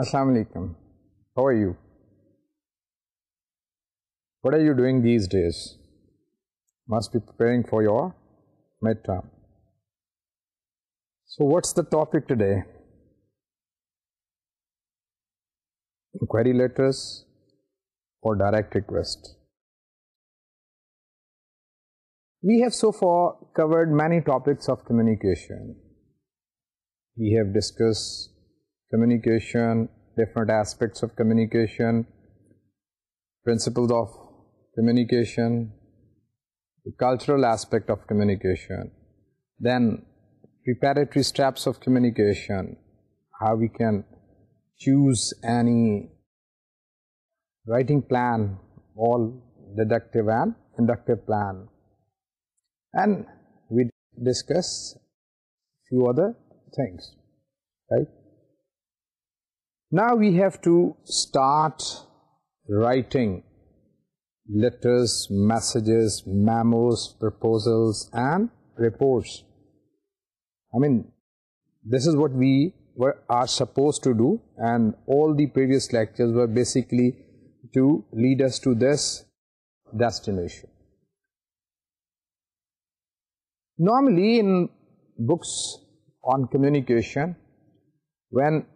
Assalamu alaikum. How are you? What are you doing these days? Must be preparing for your midterm. So, what's the topic today? Inquiry letters or direct request? We have so far covered many topics of communication. We have discussed communication, different aspects of communication, principles of communication, the cultural aspect of communication, then preparatory steps of communication, how we can choose any writing plan, all deductive and inductive plan. And we discuss few other things, right. Now we have to start writing letters, messages, memos, proposals and reports. I mean, this is what we are supposed to do, and all the previous lectures were basically to lead us to this destination. Normally in books on communication, when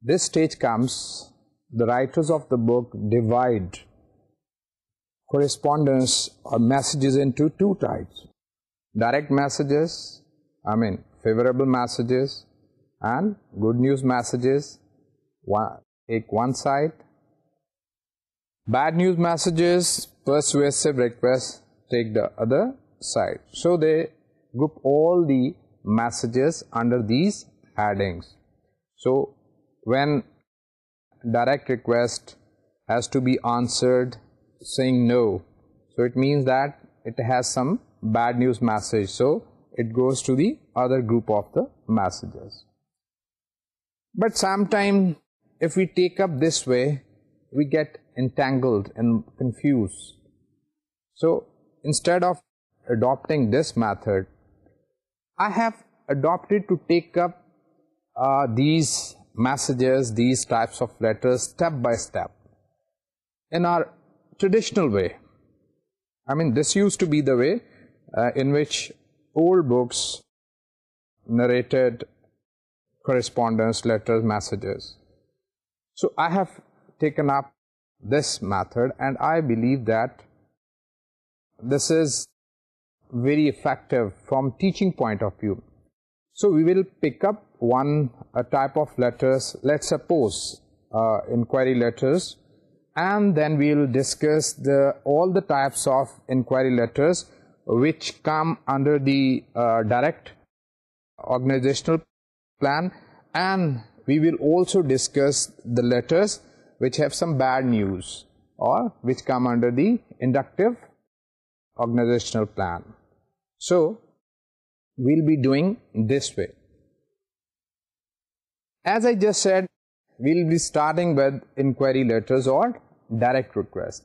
this stage comes, the writers of the book divide correspondence or messages into two types: direct messages, I mean favorable messages, and good news messages, take one side; bad news messages, persuasive requests, take the other side. So they group all the messages under these headings. So when direct request has to be answered saying no, so it means that it has some bad news message, so it goes to the other group of the messages. But sometimes if we take up this way, we get entangled and confused. So instead of adopting this method, I have adopted to take up uh, these messages, these types of letters step by step in our traditional way. I mean, this used to be the way uh, in which old books narrated correspondence, letters, messages. So I have taken up this method, and I believe that this is very effective from teaching point of view. So we will pick up a type of letters, let's suppose uh, inquiry letters, and then we will discuss all the types of inquiry letters which come under the uh, direct organizational plan, and we will also discuss the letters which have some bad news or which come under the inductive organizational plan. So, we will be doing this way. As I just said, we'll be starting with inquiry letters or direct request.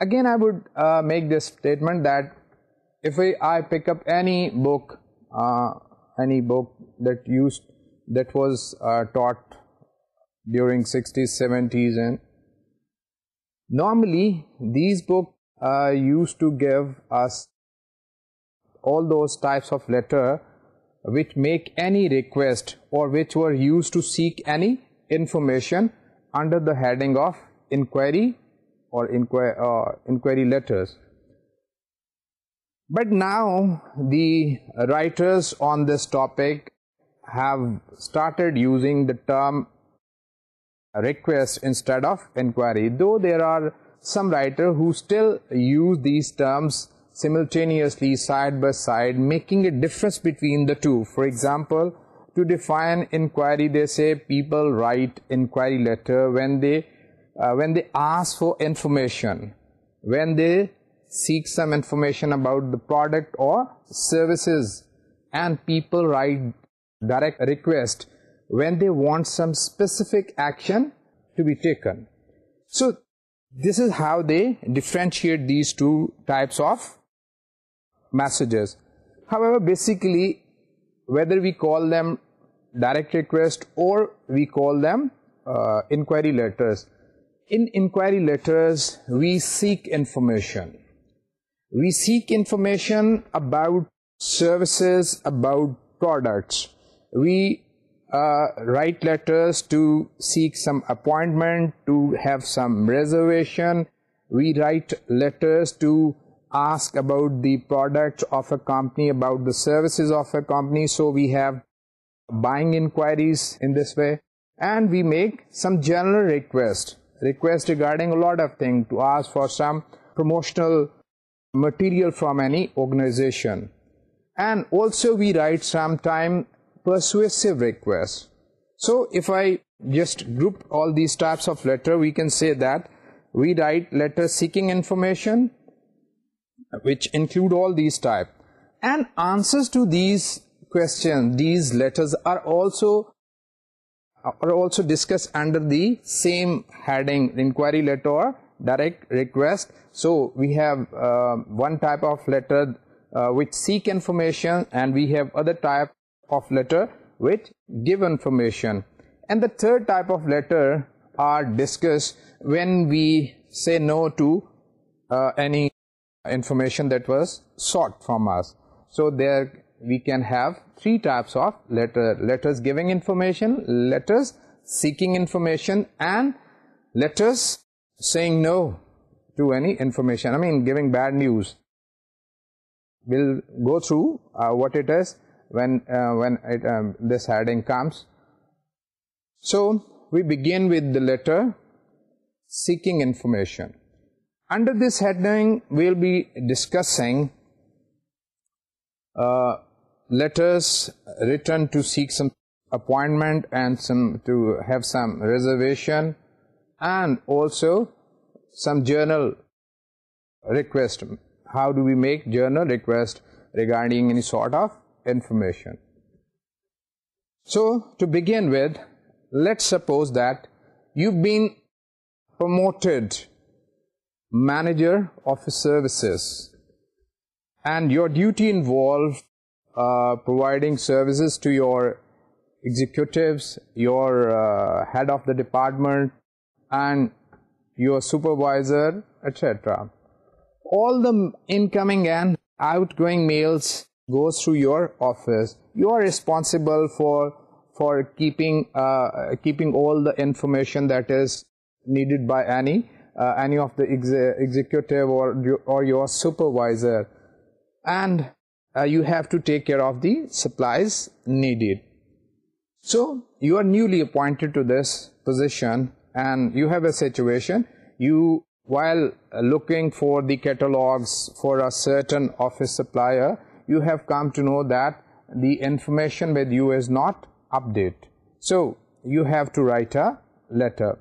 Again, I would uh, make this statement that if I pick up any book uh, that was uh, taught during 60s, 70s, and normally these books used to give us all those types of letter which make any request or which were used to seek any information under the heading of inquiry or uh, inquiry letters. But now the writers on this topic have started using the term request instead of inquiry, though there are some writers who still use these terms simultaneously side by side, making a difference between the two. For example, to define inquiry, they say people write inquiry letter uh, when they ask for information, when they seek some information about the product or services, and people write direct request when they want some specific action to be taken. So this is how they differentiate these two types of messages. However, basically, whether we call them direct request or we call them uh, inquiry letters. In inquiry letters, we seek information. We seek information about services, about products. We uh, write letters to seek some appointment, to have some reservation. We write letters to product of a company about services of a company so we've buying enquiries way and we make some general request request regarding ask form per material from any organization and also we write some time prop all these we can see that we write letter seeking information which include all these type and answers to these commission third type of letter are discuss when we see no to any information that was sought from us. So there we can have three types of letters giving information, letters seeking information, and letters saying no to any information, I mean giving bad news. We'll go through uh, what it is when uh, um, this heading comes. So we begin with the letter seeking information. Under this heading, we will be discussing uh, letters written to seek some appointment and some to have some reservation, and also some journal request. How do we make journal request regarding any sort of information? So, to begin with, let's suppose that you've been promoted manager of his services, and your duty involved uh, providing services to your executives, your uh, head of the department and your supervisor, etc. All the incoming and outgoing mails goes through your office. You are responsible for uh, keeping all the information that is needed by any uh, any of the executive or your supervisor, and uh, you have to take care of the supplies needed. So you are newly appointed to this position and you have a situation. You, while uh, looking for the catalogs for a certain office supplier, you have come to know that the information with you is not updated. So you have to write a letter.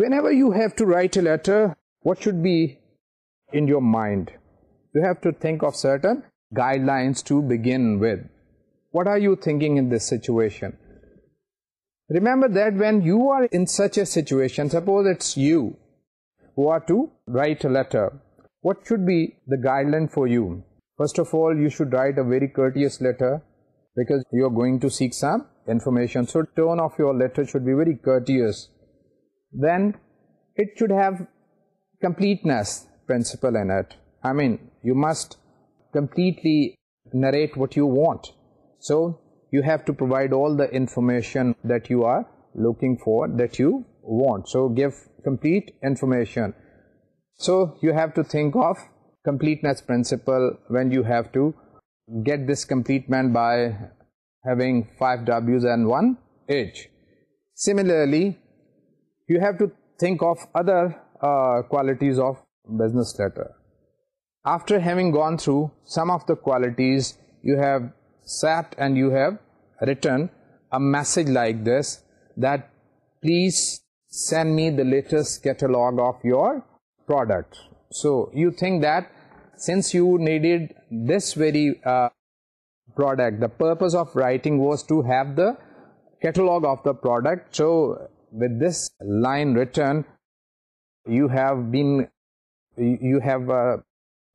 Whenever mind you have talk of certain what are yoking reimbursement guideline for you first of all should determination so turn of you letter should be very courteous then it should have completeness principle in it. I mean, you must completely narrate what you want. So you have to provide all the information that you are looking for, that you want. So give complete information. So you have to think of completeness principle when you have to get this complete man by having 5 W's and 1 H. Similarly, you have to think of other uh, qualities of business letter. After having gone through some of the qualities, you have sat and you have written a message like this, that please send me the latest catalog of your product. So you think that since you needed this very uh, product, the purpose of writing was to have the catalog of the product. So with this line written, you have uh,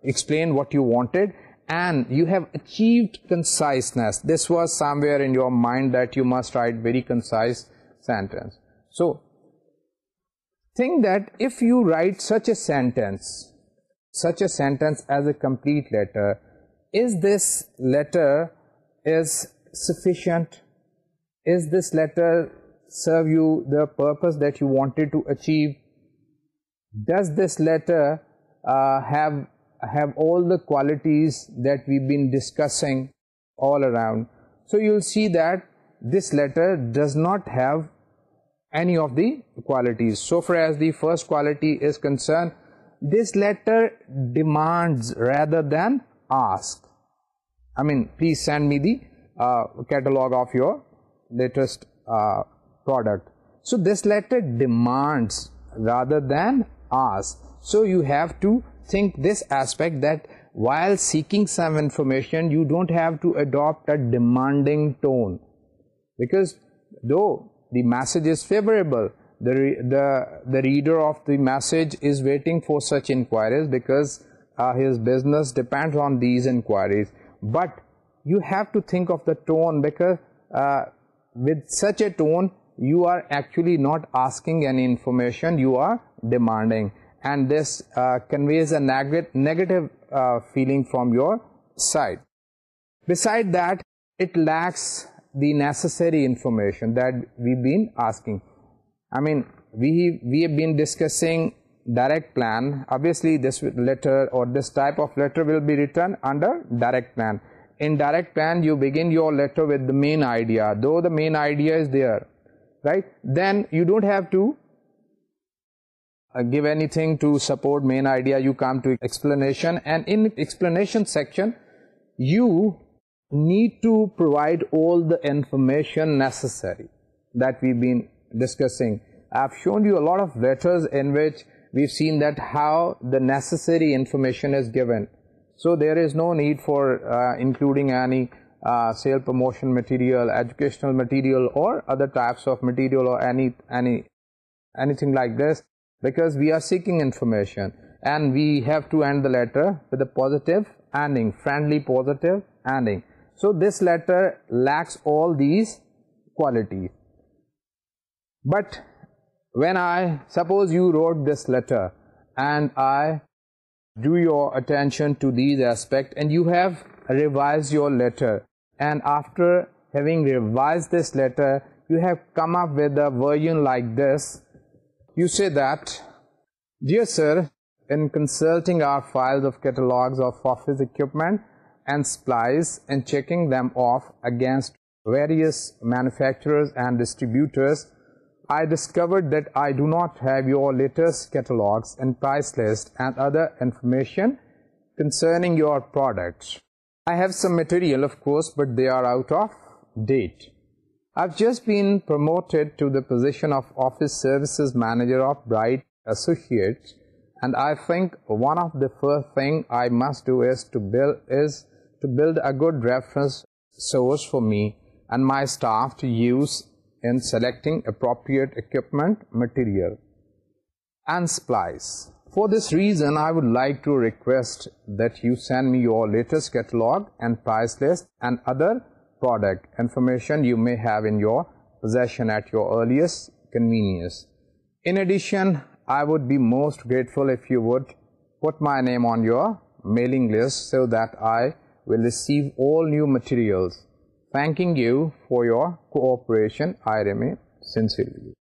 explained what you wanted, and you have achieved conciseness. This was somewhere in your mind that you must write very concise sentence. So think that if you write such a sentence as a complete letter, is this letter sufficient? Is this letter serve you the purpose that you wanted to achieve? Does this letter uh, have all the qualities that we've been discussing all around? So you'll see that this letter does not have any of the qualities. So far as the first quality is concerned, this letter demands rather than asks. I mean, please send me the uh, catalog of your latest uh, product. So this letter demands rather than asks. So you have to think this aspect that while seeking some information, you don't have to adopt a demanding tone, because though the message is favorable, the reader of the message is waiting for such inquiries, because uh, his business depends on these inquiries. But you have to think of the tone, because uh, with such a tone you are actually not asking any information, you are demanding, and this uh, conveys a negative uh, feeling from your side. Beside that, it lacks the necessary information that we've been asking. I mean, we have been discussing direct plan. Obviously, this letter or this type of letter will be written under direct plan. In direct plan, you begin your letter with the main idea, though the main idea is there, right, then you don't have to uh, give anything to support main idea. You come to explanation, and in explanation section you need to provide all the information necessary that we've been discussing. I've shown you a lot of letters in which we've seen that how the necessary information is given. So there is no need for uh, including any sale promotion material, educational material, or other types of material, or anything like this, because we are seeking information, and we have to end the letter with a positive ending, friendly positive ending. So this letter lacks all these qualities. But when I suppose you wrote this letter and I drew your attention to these aspects, and you have revise your letter, and after having revised this letter, you have come up with a version like this. You say that, dear sir, in consulting our files of catalogs of office equipment and supplies and checking them off against various manufacturers and distributors, I discovered that I do not have your latest catalogs and price list and other information concerning your products. I have some material, of course, but they are out of date. I've just been promoted to the position of Office Services Manager of Bright Associates, and I think one of the first thing I must do is to build a good reference source for me and my staff to use in selecting appropriate equipment, material and supplies. For this reason, I would like to request that you send me your latest catalog and price list and other product information you may have in your possession at your earliest convenience. In addition, I would be most grateful if you would put my name on your mailing list so that I will receive all new materials. Thanking you for your cooperation, I remain sincerely.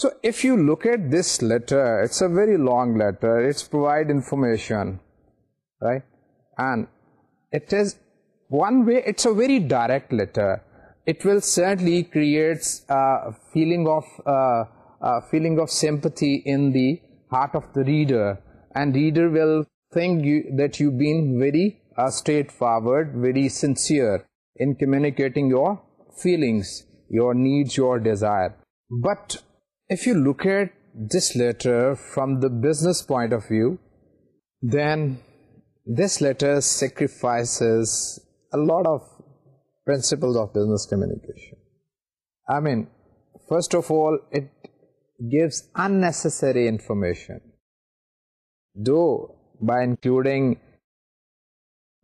So if you look at this letter a very long limitation director that you been very forward very sincerely your feelings your need your desire but If you look at this letter from the business point of view, then this letter sacrifices a lot of principles of business communication. I mean, first of all, it gives unnecessary information. Though by including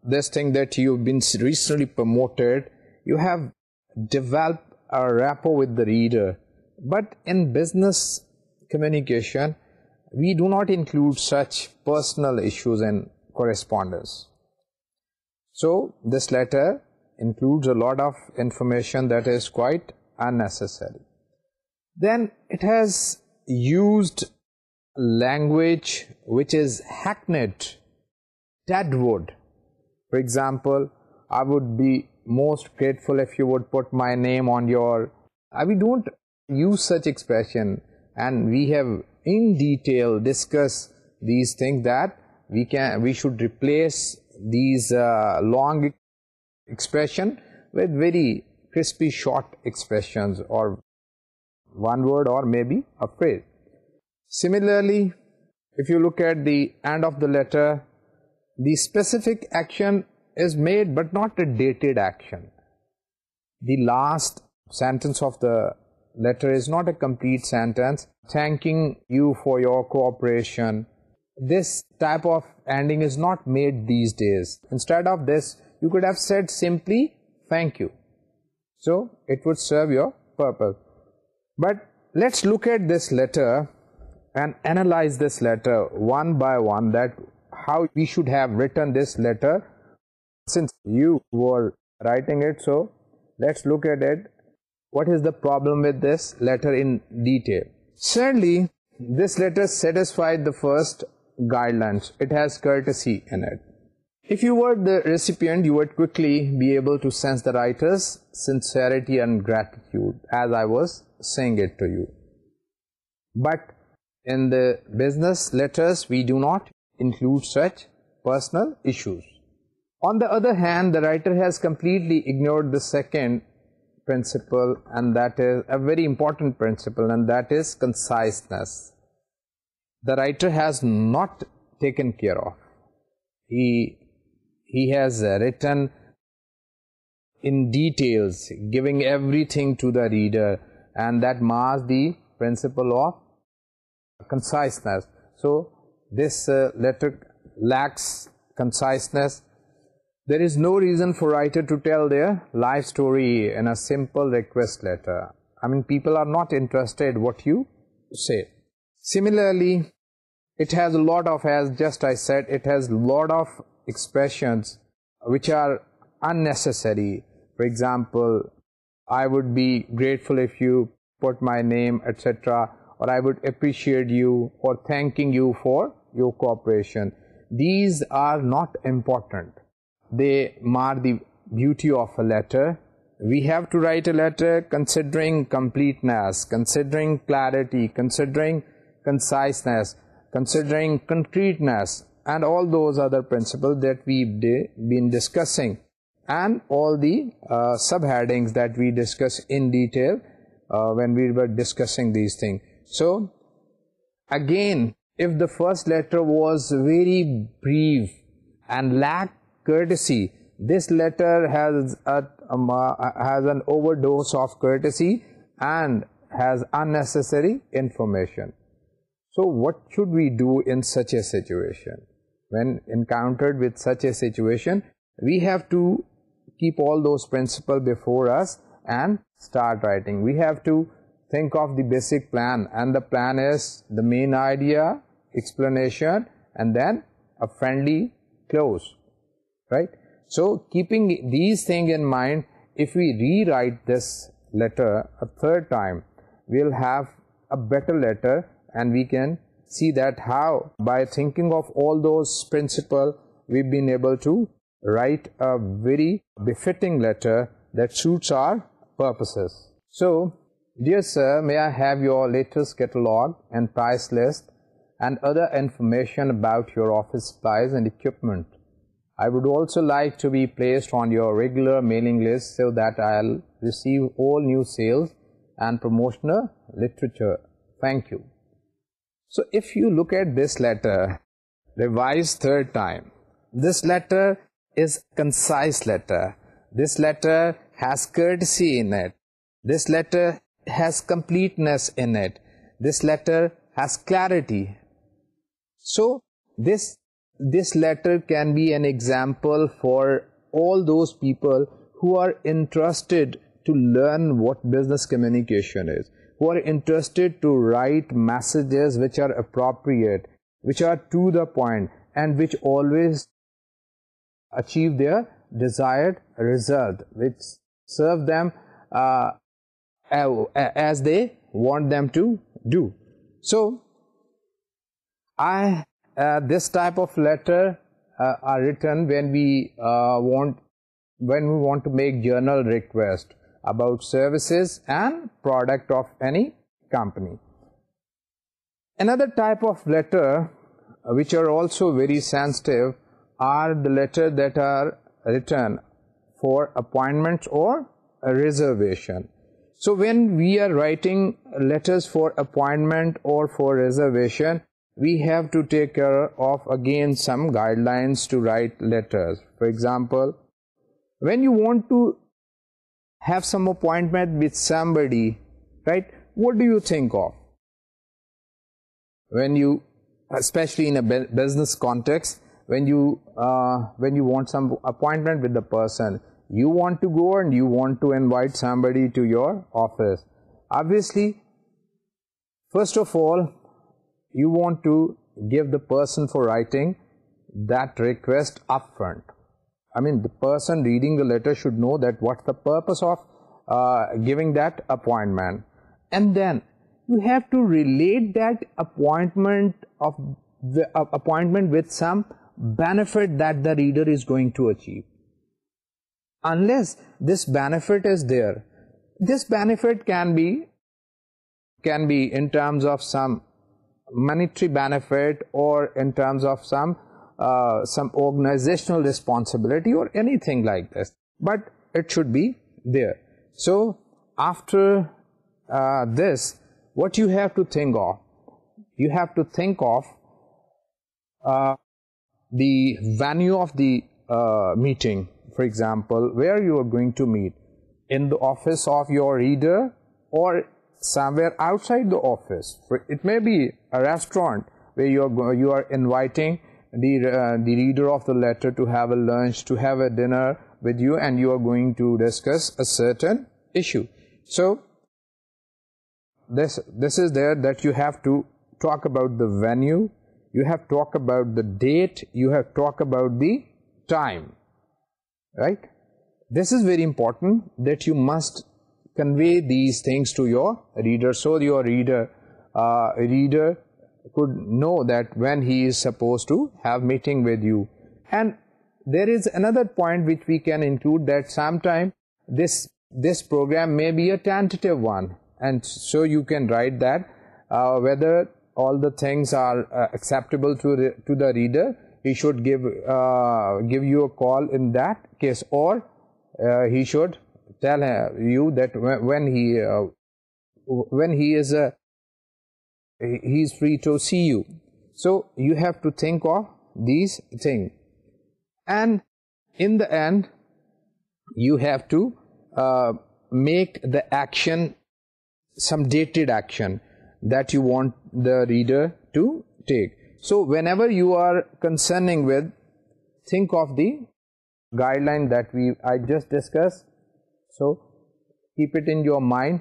this thing that you've been recently promoted, you have developed a rapport with the reader. But in business communication, we do not include such personal issues and correspondence. So this letter includes a lot of information that is quite unnecessary. Then it has used language which is hackneyed, Deadwood. For example, I would be most grateful if you would put my name on your... We don't use such expression, and we have in detail discussed these things that we should replace these uh, long expression with very crispy short expressions or one word or maybe a phrase. Similarly, if you look at the end of the letter, the specific action is made but not a dated action. The last sentence of the your caution this type of is not made these days interest simply thank so over per look at this letter and analyse this letter one by one though you should have return this letter what is the problem with this letter in detail clearly this letter satisfy the first guidelines you word you would clearly values gratitude as I was saying it but in business we do not include such personal on the other hand the writer has completely ignore the second principle, and that is a very important principle, and that is conciseness. The writer has not taken care of. He has written in details, giving everything to the reader, and that mars the principle of conciseness. So this uh, letter lacks conciseness, there is no reason for writer to tell their life story in a simple request letter. I mean, people are not interested what you say. Similarly, it has a lot of, as just I said, it has a lot of expressions which are unnecessary. For example, I would be grateful if you put my name, etc., or I would appreciate you, or thanking you for your cooperation. These are not important they mar the beauty of a letter. We have to write a letter considering completeness, considering clarity, considering conciseness, considering concreteness, and all those other principles that we've been discussing, and all the subheadings that we discuss in detail when we were discussing these things. So again, if the first letter was very brief and lacked courtesy. This letter has an overdose of courtesy and has unnecessary information. So what should we do in such a situation? When encountered with such a situation, we have to keep all those principles before us and start writing. We have to think of the basic plan, and the plan is the main idea, explanation, and then a friendly close right? So keeping these things in mind, if we rewrite this letter a third time, we will have a better letter, and we can see that how by thinking of all those principles we've been able to write a very befitting letter that suits our purposes. So, dear sir, may I have your latest catalog and price list and other information about your office supplies and equipment. I would also like to be placed on your regular mailing literature thank you so if you look at this letter is concise letter this letter has courtesy this letter has completeness and this letter has clarity so this This letter can be an example for all those people who are interested to learn what business communication is, who are interested to write messages which are appropriate, which are to the point, and which always achieve their desired result, which serve them uh, as they want them to do. So, I uh, this type of letter uh, are written uh, when we want to make journal request about services and product of any company. Another type of letter which are also very sensitive are the letter that are written for appointments or a reservation. So when we are writing letters for appointment or for reservation, we have to take care of again some guidelines to write letters. For example, when you want to have some appointment with somebody, right, what do you think of? When you, especially in a business context, uh, when you want some appointment with the person, you want to go and you want to invite somebody to your office. Obviously, first of all, you want to give the person for writing that request upfront. I mean, the person reading the letter should know that what's the purpose of uh, giving that appointment. And then you have to relate that uh, appointment with some benefit that the reader is going to achieve. Unless this benefit is there, this benefit can be in terms of some monetary benefit or in terms of uh, some organizational responsibility or anything like this, but it should be there. So after uh, this, what you have to think of? You have to think of uh, the venue of the meeting. For example, where you are going to meet, in the office of your leader or somewhere outside the office. It may be a restaurant where you are inviting uh, the reader of the letter to have a lunch, to have a dinner with you, and you are going to discuss a certain issue. So this is there that you have to talk about the venue, you have to talk about the date, you have to talk about the time, right? This is very important that you must convey these things to your reader, so your uh, reader could know that when he is supposed to have meeting with you. And there is another point which we can include, that sometime this program may be a tentative one, and so you can write that uh, whether all the things are uh, acceptable to the reader, he should give you a call in that case, or he should tell you that uh, when he is uh, he is free to see you. So you have to think of these things, and in the end you have to uh, make the action some dated action that you want the reader to take. So whenever you are concerning with, think of the guideline that I just discussed, so keep it in your mind.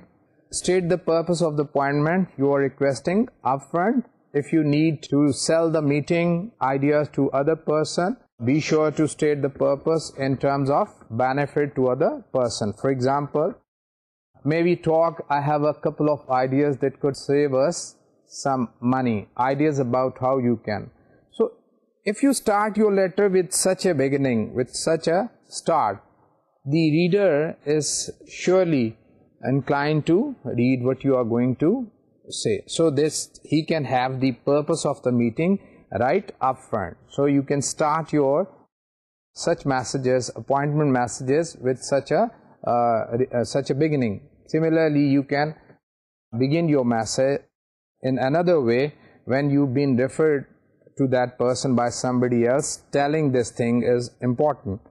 State the purpose of the appointment you are requesting upfront. If you need to sell the meeting ideas to other person, be sure to state the purpose in terms of benefit to other person. For example, may we talk, I have a couple of ideas that could save us some money, ideas about how you can. So if you start your letter with such a beginning, with such a start, the reader is surely inclined to read what you are going to say. So this, he can have the purpose of the meeting right up front. So you can start your such messages, appointment messages, with such a beginning. Similarly, you can begin your message in another way when you've been referred to that person by somebody else telling this thing is important.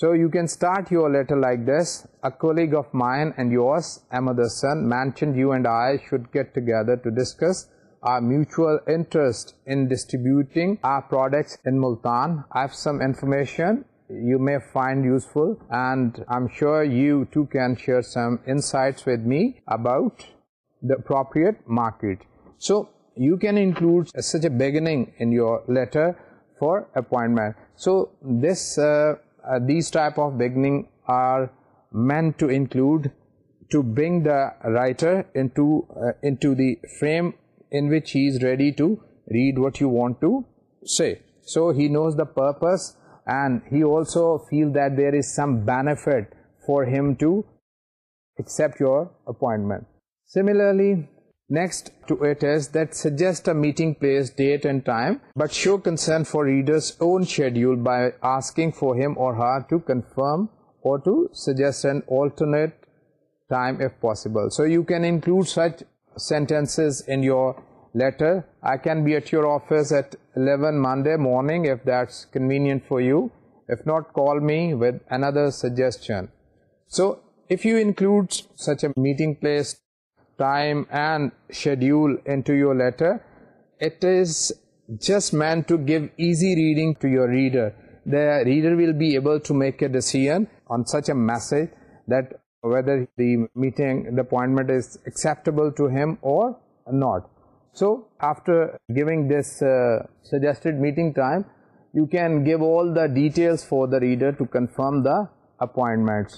So you can start your letter like this: a colleague of mine and yours, Amartya Sen, mentioned you and I should get together to discuss our mutual interest in distributing our products in Multan. I have some information you may find useful, and I'm sure you too can share some insights with me about the appropriate market. So you can include such a beginning in your letter for appointment. So this uh, uh, these type of beginning are meant to include to bring the writer uh, into the frame in which he is ready to read what you want to say. So he knows the purpose, and he also feels that there is some benefit for him to accept your appointment. Similarly, meeting place date and time but show concern for readers own schedules in your letter I can be at your office at eleven Monday morning convenient for you if not call me with intention so if you include such a meeting place time and schedule just mean to give easy reading to your reader reader will be able deciding appointment is acceptable to him or not so after giving this meeting can give all the detail for the reader the appointment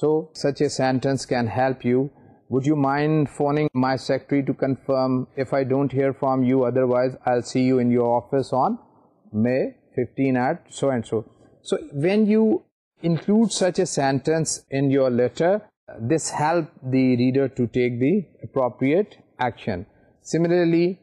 so such a sentence can help you Would you mind phoning my secretary to confirm? If I don't hear from you, otherwise I'll see you in your office on May 15 at so and so. So when you include such a sentence in your letter, this helps the reader to take the appropriate action. Similarly,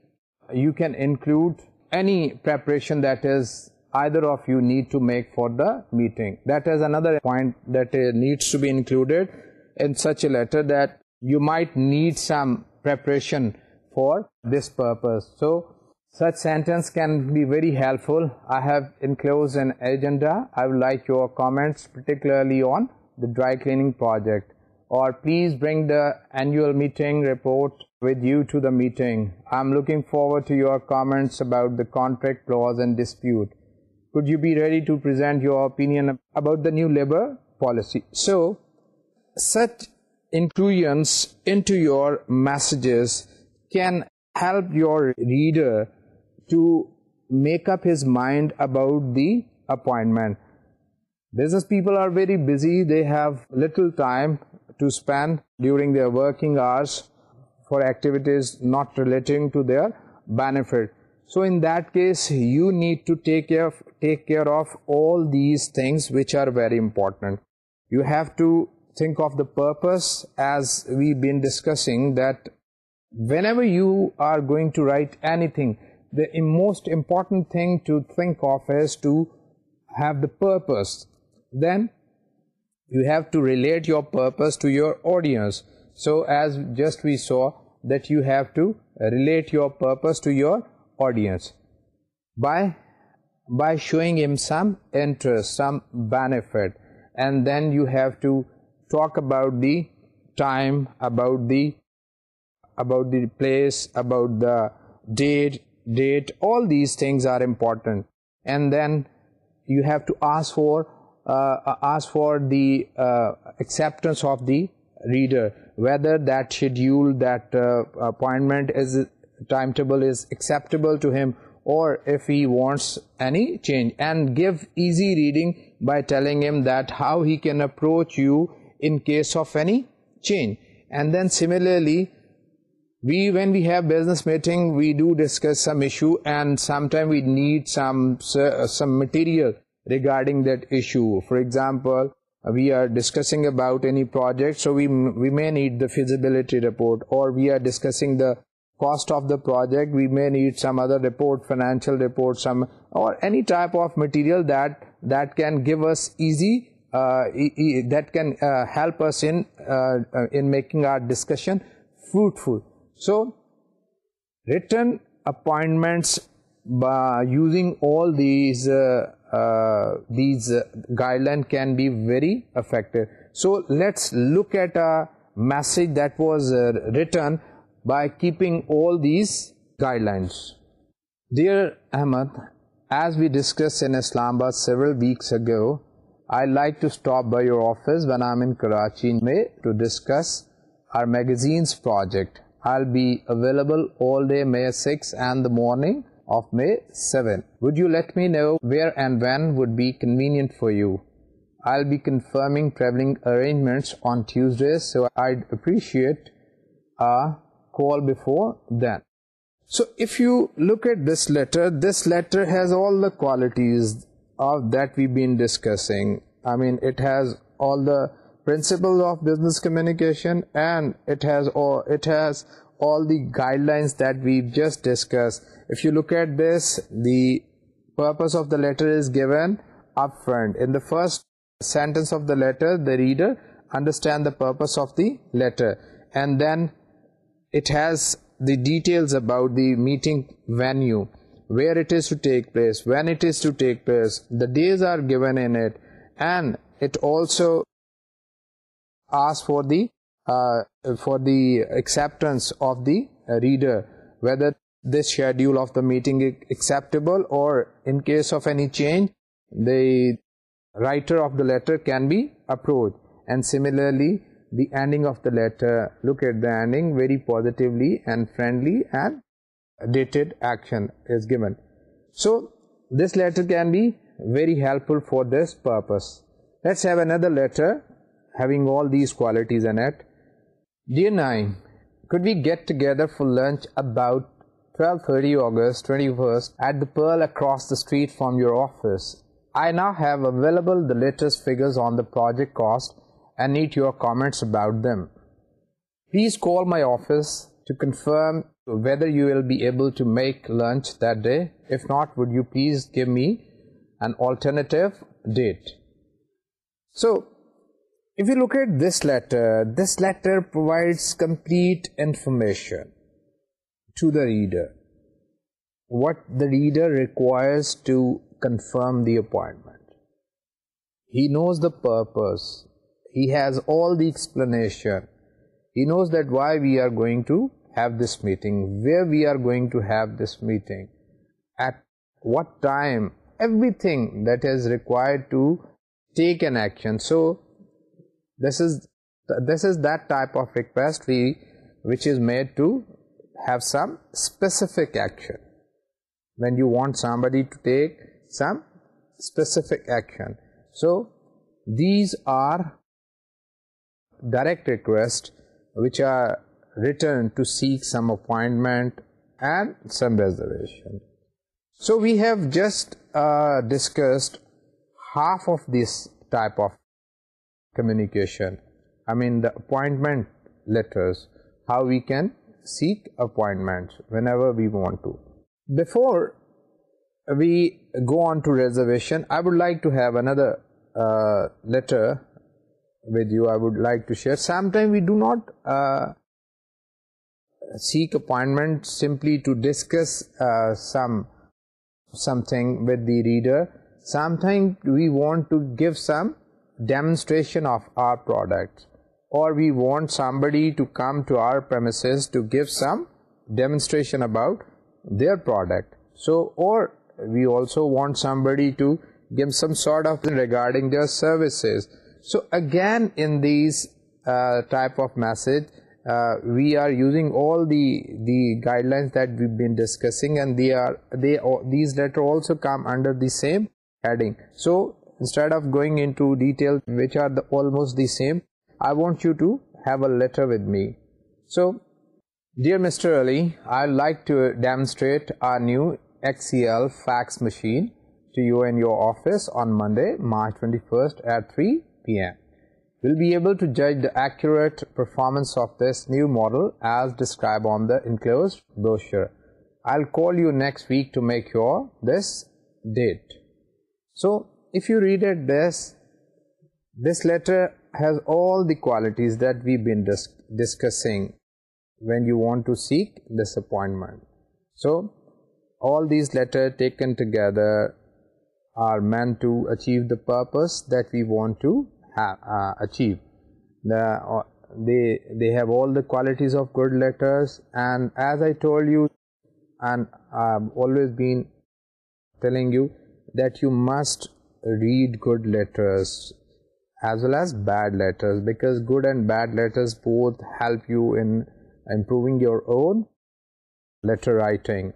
you can include any preparation that is either of you need to make for the meeting. That is another point that uh, needs to be included in such a letter, that you might need some preparation for this purpose. So such sentence can be very helpful. I have enclosed an agenda. I would like your comments, particularly on the dry cleaning project. Or please bring the annual meeting report with you to the meeting. I'm looking forward to your comments about the contract clause and dispute. Could you be ready to present your opinion about the new labor policy? So, such inclusions into your messages can help your reader to make up his mind about the appointment. Business people are very busy. They have little time to spend during their working hours for activities not relating to their benefit. So in that case, you need to take care of all these things which are very important. You have to think of the purpose as we've been discussing, that whenever you are going to write anything, the most important thing to think of is to have the purpose. Then you have to relate your purpose to your audience. So as just we saw that you have to relate your purpose to your audience by showing him some interest, some benefit, and then you have to talk about the time, about the place, about the date, all these things are important. And then you have to ask for uh, uh, the uh, acceptance of the reader, whether that schedule, that appointment timetable is acceptable to him, or if he wants any change. And give easy reading by telling him that how he can approach you in case of any change. And then similarly, when we have business meeting, we do discuss some issue, and sometimes we need uh, some material regarding that issue. For example, uh, we are discussing about any project, so we may need the feasibility report, or we are discussing the cost of the project, we may need some other report, financial report, some or any type of material that can give us easy uh, that can uh, help us uh, in making our discussion fruitful. So, written appointments by using all these guidelines can be very effective. So, let's look at a message that was written by keeping all these guidelines. Dear Ahmad, as we discussed in Islamabad several weeks ago, I like to stop by your office Karachi میں morning would you let me know where and when would be convenient for you I be confirming travelling arrangements then so if you look at this letter this letter has all the qualities ز all the principle of business communications lines of the letter is given and first sentence reader understand of دیٹر and then it has this about the meeting venue where it is to take place, when it is to take place, the days are given in it, and it also asks uh, for the acceptance of the reader, whether this schedule of the meeting is acceptable, or in case of any change, the writer of the letter can be approached. And similarly, the ending of the letter, look at the ending, very positively and friendly and dated action is given. So this letter can be very helpful for this purpose. Let's have another letter having all these qualities in it. Dear 9, could we get together for lunch about 12:30 August 21st at the Pearl across the street from your office? I now have available the latest figures on the project cost and need your comments about them. Please call my office to confirm whether you will be able to make lunch that day. If not, would you please give me an alternative date. So, if you look at this letter provides complete information to the reader, what the reader requires to confirm the appointment. He knows the purpose, he has all the explanation, he knows that why we are going to have this meeting, where we are going to have this meeting, at what time, everything that is required to take an action. So this is that type of request which is made to have some specific action, when you want somebody to take some specific action. So these are direct requests which are appointment and some reservation so we have just discussed half of this type of communication اپوائنٹمنٹراؤ we can seek appointment when we وانٹوفوری go on to reservation same time seek appointment simply to discuss uh, something with the reader. Sometimes we want to give some demonstration of our product, or we want somebody to come to our premises to give some demonstration about their product. So, or we also want somebody to give some sort of regarding their services. So again, in these uh, type of message, we are using lino come under the same سوسٹ of گوئنگل which are most them I want you to have اےٹر with me so dear مسٹرائک to demonstrate a new equal fax machine your office on Monday March twenty first at three P M We'll be able to judge the accurate performance of this new model as described on the enclosed brochure. I'll call you next week to make your this date. So if you read it, this letter has all the qualities that we've been discussing when you want to seek this appointment. So all these letters taken together are meant to achieve the purpose that we want to uh, achieve. Uh, they have all the qualities of good letters, and as I told you, and I've always been telling you that you must read good letters as well as bad letters, because good and bad letters both help you in improving your own letter writing.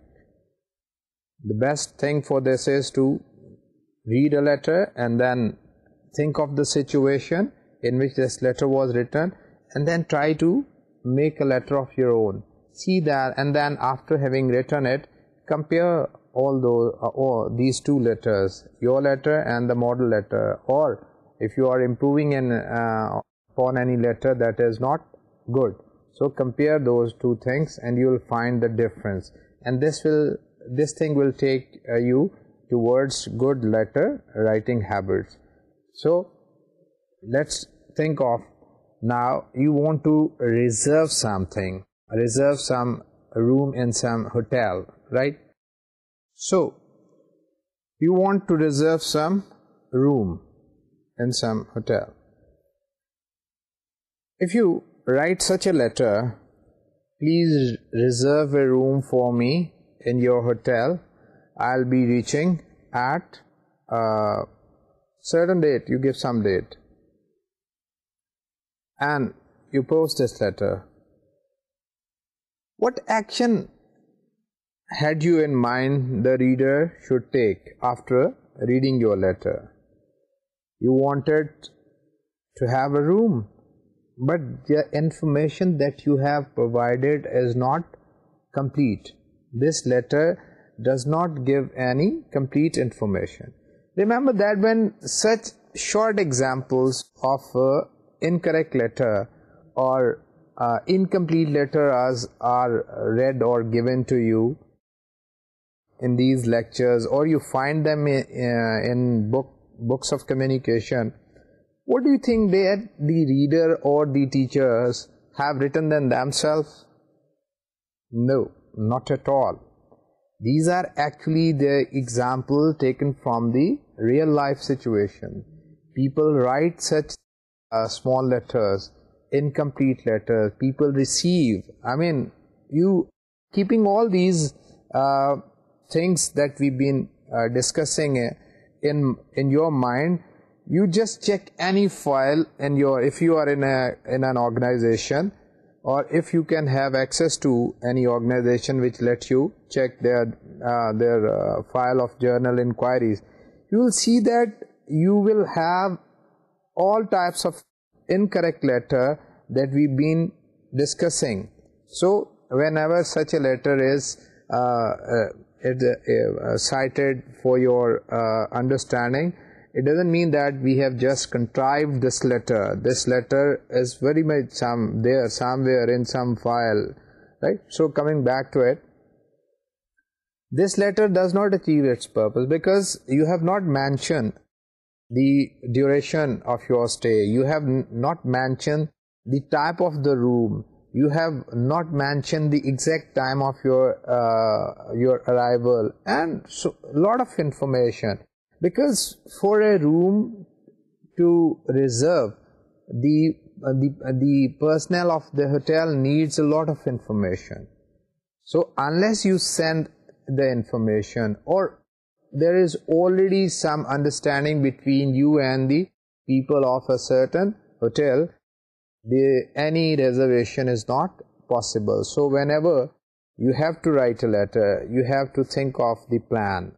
The best thing for this is to read a letter and then Think of the situation in which this letter was written and then try to make a letter of your own. See that, and then after having written it, compare all those uh, these two letters, your letter and the model letter, or if you are improving uh, upon any letter that is not good, so compare those two things and you will find the difference, and this thing will take uh, you towards good letter writing habits. So let's think of now you want to reserve some room in some hotel, right? So you want to reserve some room in some hotel. If you write such a letter, please reserve a room for me in your hotel, I'll be reaching at uh, certain date, you give some date, and you post this letter. What action had you in mind the reader should take after reading your letter? You wanted to have a room, but the information that you have provided is not complete. This letter does not give any complete information. Remember that when such short examples of incorrect letter or incomplete letters are read or given to you in these lectures, or you find them in books of communication, what do you think that the reader or the teachers have written them themselves? No, not at all. These are actually the example taken from the real life situation. People write such uh, small letters, incomplete letters, people receive. I mean, you keeping all these uh, things that we've been uh, discussing in your mind. You just check any file in your, if you are in an organization, or if you can have access to any organization which lets you check their uh, uh, file of journal inquiries, you will see that you will have all types of incorrect letter that we've been discussing. So whenever such a letter is uh, cited for your understanding, it doesn't mean that we have just contrived this letter. This letter is very much somewhere in some file, right? So coming back to it, this letter does not achieve its purpose because you have not mentioned the duration of your stay. You have not mentioned the type of the room. You have not mentioned the exact time of your uh, arrival, and so a lot of information because for a room to reserve, uh, uh, the personnel of the hotel needs a lot of information. So unless you send the information, or there is already some understanding between you and the people of a certain hotel, any reservation is not possible. So whenever you have to write a letter, you have to think of the plan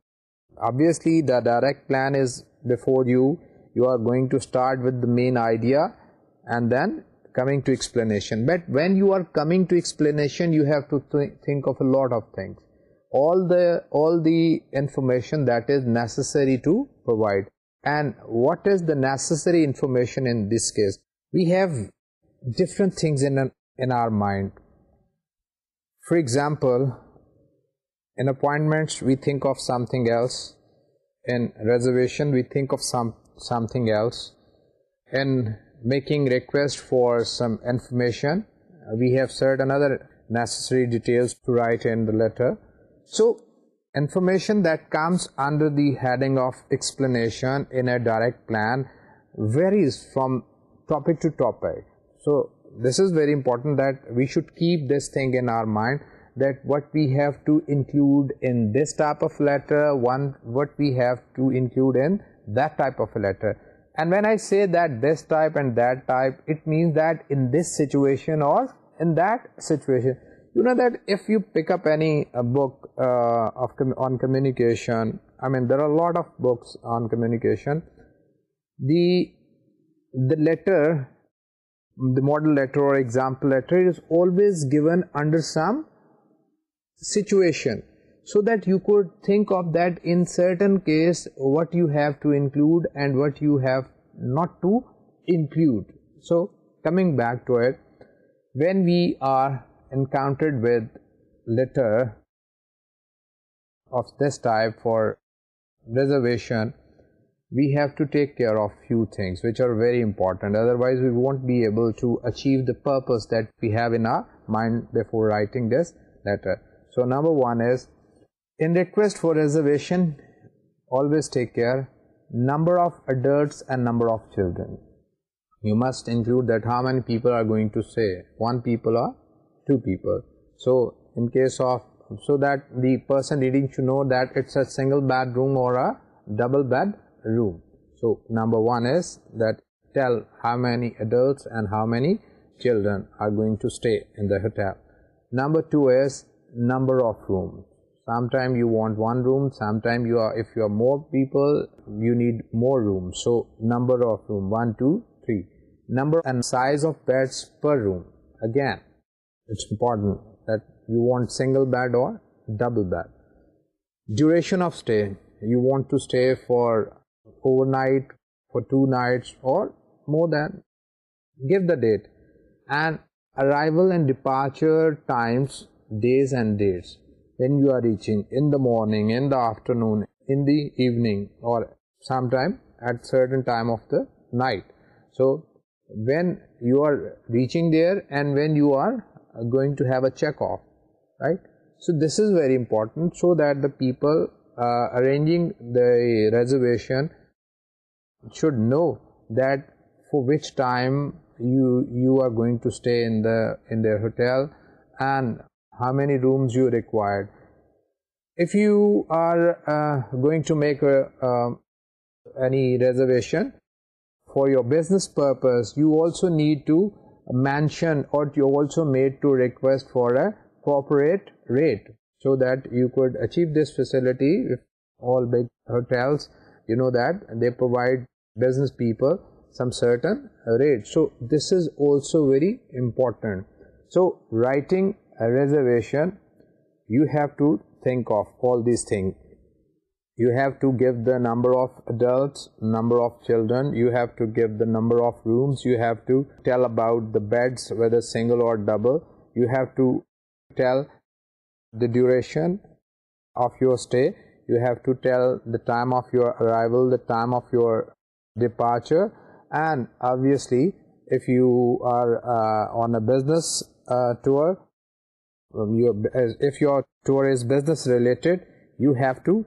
Obviously, the direct plan is before you. You are going to start with the main idea and then coming to explanation. But when you are coming to explanation, you have to think of a lot of things. All the information that is necessary to provide. And what is the necessary information in this case? We have different things in our mind. For example, in appointments, we think of something else. In reservation, we think of something else. In making request for some information, we have certain other necessary details to write in the letter. So, information that comes under the heading of explanation in a direct plan varies from topic to topic. So, this is very important that we should keep this thing in our mind that what we have to include in this type of letter, what we have to include in that type of a letter. And when I say that this type and that type, it means that in this situation or in that situation. You know that if you pick up any book uh, on communication, I mean there are a lot of books on communication, the letter, the model letter or example letter is always given under some situation, so that you could think of that in certain case what you have to include and what you have not to include. So coming back to it, when we are encountered with letter of this type for reservation, we have to take care of few things which are very important, otherwise we won't be able to achieve the purpose that we have in our mind before writing this letter. So number one is, in request for reservation, always take care number of adults and number of children. You must include that how many people are going to say, one people or two people. So in case of, so that the person needing to know that it's a single bedroom or a double bed room. So number one is that tell how many adults and how many children are going to stay in the hotel. Number two is number of rooms. Sometimes you want one room, sometimes you are, if you are more people, you need more rooms. So number of room, 1, 2, 3. Number and size of beds per room. Again, it's important that you want single bed or double bed. Duration of stay, you want to stay for overnight, for 2 nights or more than. Give the date and arrival and departure times days and days, when you are reaching in the morning, in the afternoon, in the evening, or sometime at certain time of the night. So when you are reaching there and when you are going to have a check off, right? So this is very important, so that the people uh, arranging the reservation should know that for which time you are going to stay in their hotel, and how many rooms you required if you are going to make reservation for your business purpose you also need to mention اور facility you know that they provide business people some certain rate so this is also very important so writing a reservation, you have to think of all these things. You have to give the number of adults, number of children, you have to give the number of rooms, you have to tell about the beds, whether single or double, you have to tell the duration of your stay, you have to tell the time of your arrival, the time of your departure, and obviously if you are uh, on a business uh, tour, um, if your tour is business related, you have to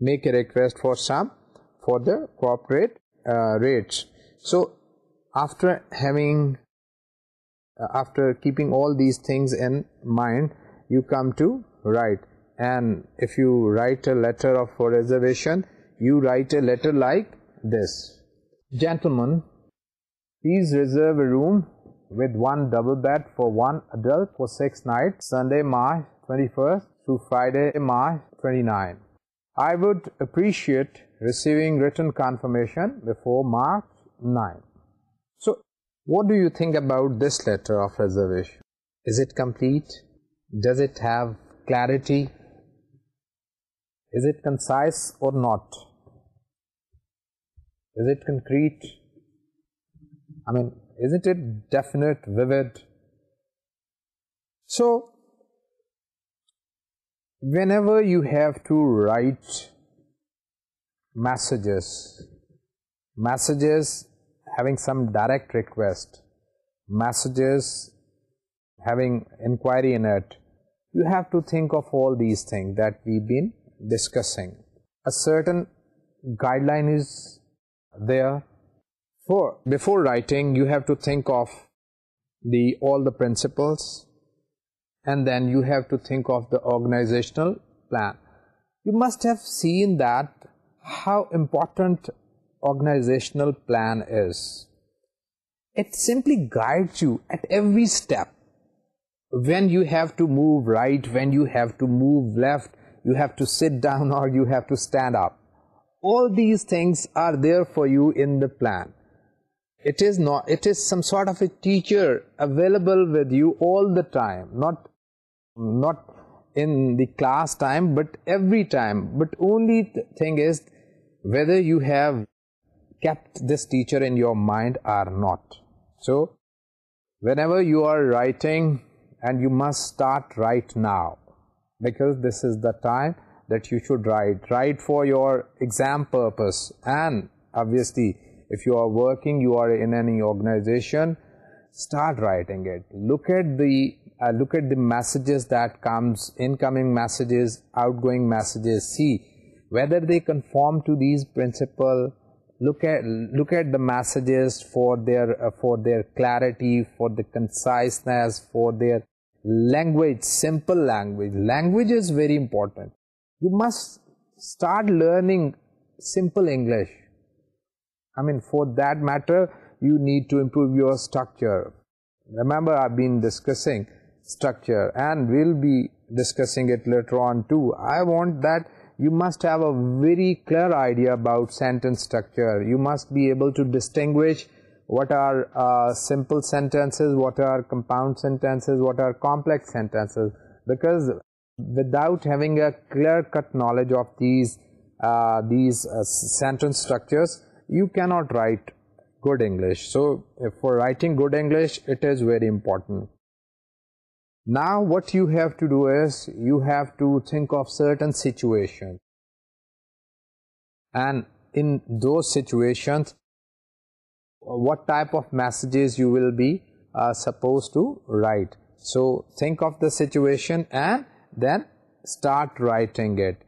make a request for some for the corporate uh, rates. So after having uh, after keeping all these things in mind, you come to write. And if you write a letter of for reservation, you write a letter like this: gentlemen, please reserve a room double bed for one adult for six night Sunday first appreciate return confirmation so what do you think about this لیٹرویشنٹیز اور نوٹریٹ آئی مین Isn't it definite, vivid? So, whenever you have to write messages having some direct request, messages having inquiry in it, you have to think of all these things that we've been discussing. A certain guideline is there for before writing, you have to think of all the principles, and then you have to think of the organizational plan. You must have seen that how important organizational plan is. It simply guides you at every step. When you have to move right, when you have to move left, you have to sit down or you have to stand up. All these things are there for you in the plan. It is not, it is some sort of a teacher available with you all the time, not in the class time, but every time. But only thing is whether you have kept this teacher in your mind or not. So whenever you are writing, and you must start right now, because this is the time that you should write for your exam purpose, and obviously if you are working, you are in any organization, start writing it. Uh, look at the messages that comes, incoming messages, outgoing messages. See whether they conform to these principles. Look at the messages uh, for their clarity, for the conciseness, for their language, simple language. Language is very important. You must start learning simple English. I mean, for that matter, you need to improve your structure. Remember, I've been discussing structure and we'll be discussing it later on too. I want that you must have a very clear idea about sentence structure. You must be able to distinguish what are uh, simple sentences, what are compound sentences, what are complex sentences, because without having a clear-cut knowledge of these uh, uh, sentence structures, you cannot write good English. So for writing good English, it is very important. Now what you have to do is, you have to think of certain situations, and in those situations, what type of messages you will be uh, supposed to write. So think of the situation and then start writing it.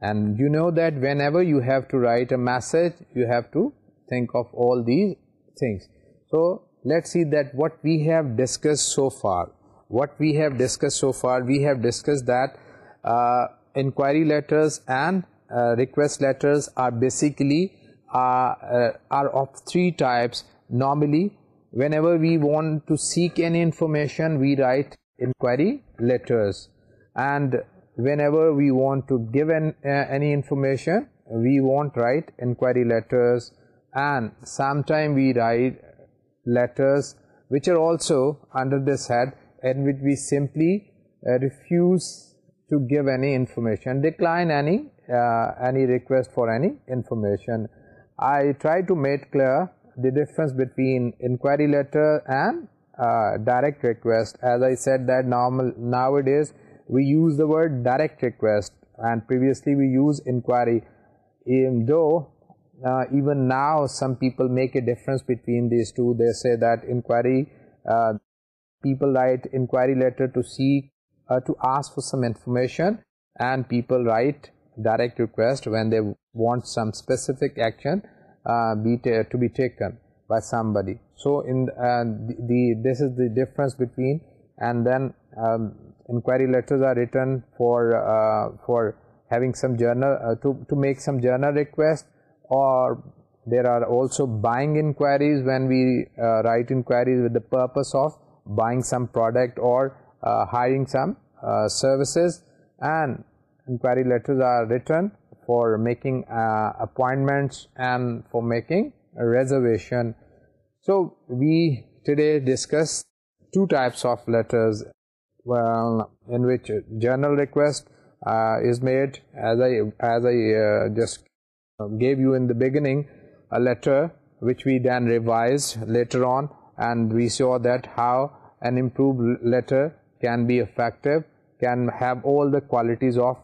And you know that whenever you have to write a message, you have to think of all these things. So let's see that what we have discussed so far. What we have discussed so far, we have discussed that uh, inquiry letters and uh, request letters are basically uh, are of three types. Normally, whenever we want to seek any information, we write inquiry letters, and whenever we want to give uh, any information, we won't write inquiry letters, and sometime we write letters which are also under this head, and which we simply uh, refuse to give any information, decline uh, any request for any information. I try to make clear the difference between inquiry letter and direct request. As I said that nowadays we use the word direct request, and previously we used inquiry, though uh, even now some people make a difference between these two. They say that inquiry, uh, people write inquiry letter to seek, uh, to ask for some information, and people write direct request when they want some specific action to be taken by somebody. So in this is the difference between, and then um, inquiry letters are written for uh, having some journal uh, to make some journal request, or there are also buying inquiries when we uh, write inquiries with the purpose of buying some product or hiring some services. And inquiry letters are written for making appointments and for making a reservation. So we today discussed two types of letters in which journal request uh, is made, as I uh, just uh, gave you in the beginning, a letter which we then revised later on, and we saw that how an improved letter can be effective, can have all the qualities of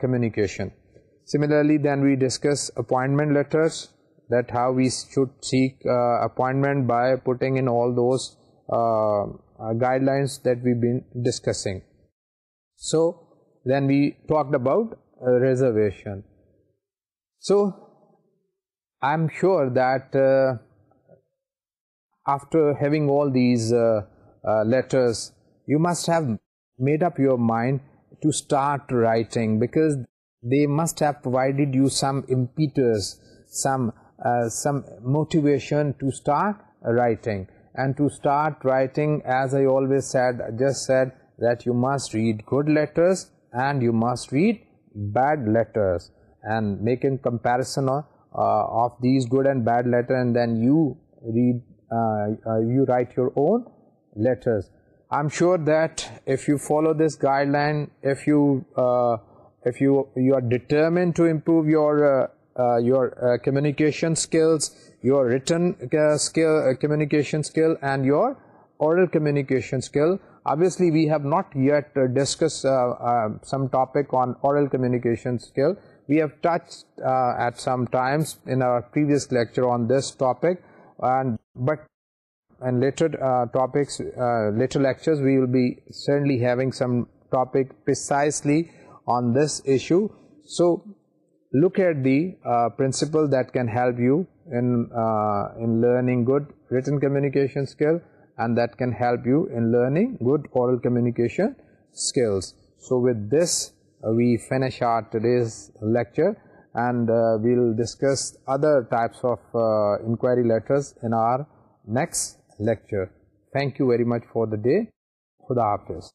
communication. Similarly, then we discuss appointment letters, that how we should seek appointment by putting in all those uh, guidelines that we've been discussing. So then we talked about uh, reservation. So I'm sure that uh, after having all these letters, you must have made up your mind to start writing, because they must have provided you some impetus, some motivation to start writing. And to start writing, as I always said, I just said that you must read good letters and you must read bad letters, and making comparison uh, of these good and bad letter, and then you read, uh, uh, you write your own letters. I'm sure that if you follow this guideline, if you are determined to improve your uh, your uh, communication skills, your written uh, communication skill, and your oral communication skill. Obviously, we have not yet discussed some topic on oral communication skill. We have touched at some times in our previous lecture on this topic, and later topics, later lectures, we will be certainly having some topic precisely on this issue. So look at the uh, principle that can help you uh, in learning good written communication skill, and that can help you in learning good oral communication skills. So with this uh, we finish our today's lecture, and we will discuss other types of inquiry letters in our next lecture. Thank you very much for the day. Khuda Hafiz.